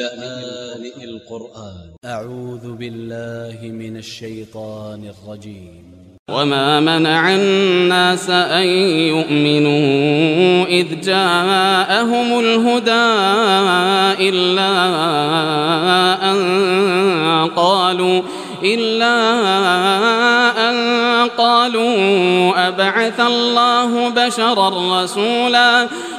لآن القرآن. أ ع و ذ ب ا ل ل ه من ا ل ش ي ط ا ن ا ل ج ي م وما منع الناس أن يؤمنوا إذ جاءهم الهدى إلا أن قالوا إلا أن قالوا أبعث الله بشرا رسولا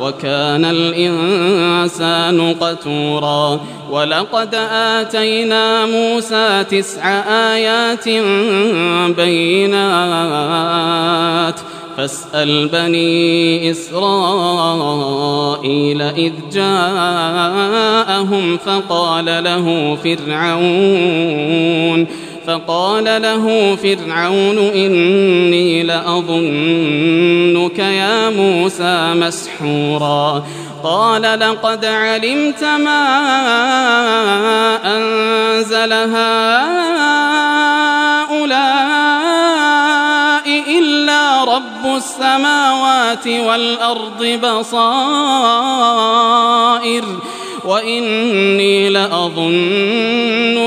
وكان الإنسان قتورا. ولقد آتينا موسى تسع آيات بينات. فاسأل بني إسرائيل إذ جاءهم فقال له فرعون. فقال له فرعون إني لأظنك يا موسى مسحورا. قال لقد علمت ما أنزل هؤلاء إلا رب السماوات والأرض بصائر وإني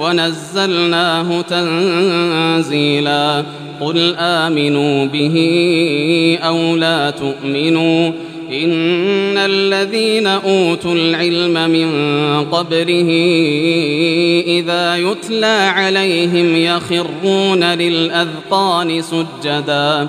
ونزلناه تنزيلا. قل آمنوا به أو لا تؤمنوا. إن الذين أوتوا العلم من قبله إذا يتلى عليهم يخرون للأذقان سجداً.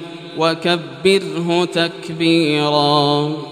وكبره تكبيراً